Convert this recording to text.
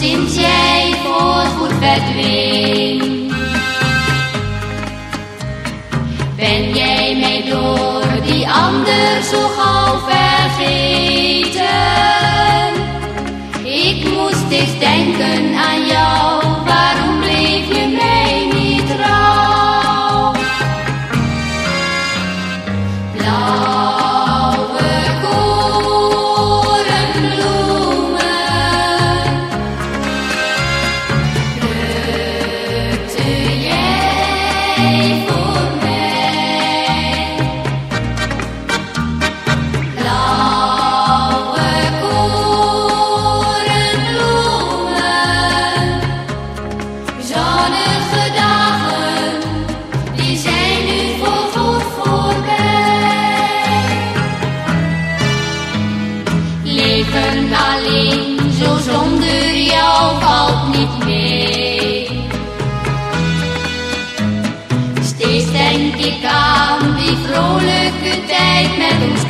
sinds jij voorgoed verdween. Ben jij mij door die ander zo gauw vergeten? Ik moest eens denken alleen, zo zonder jou valt niet meer. Steeds denk ik aan die vrolijke tijd met ons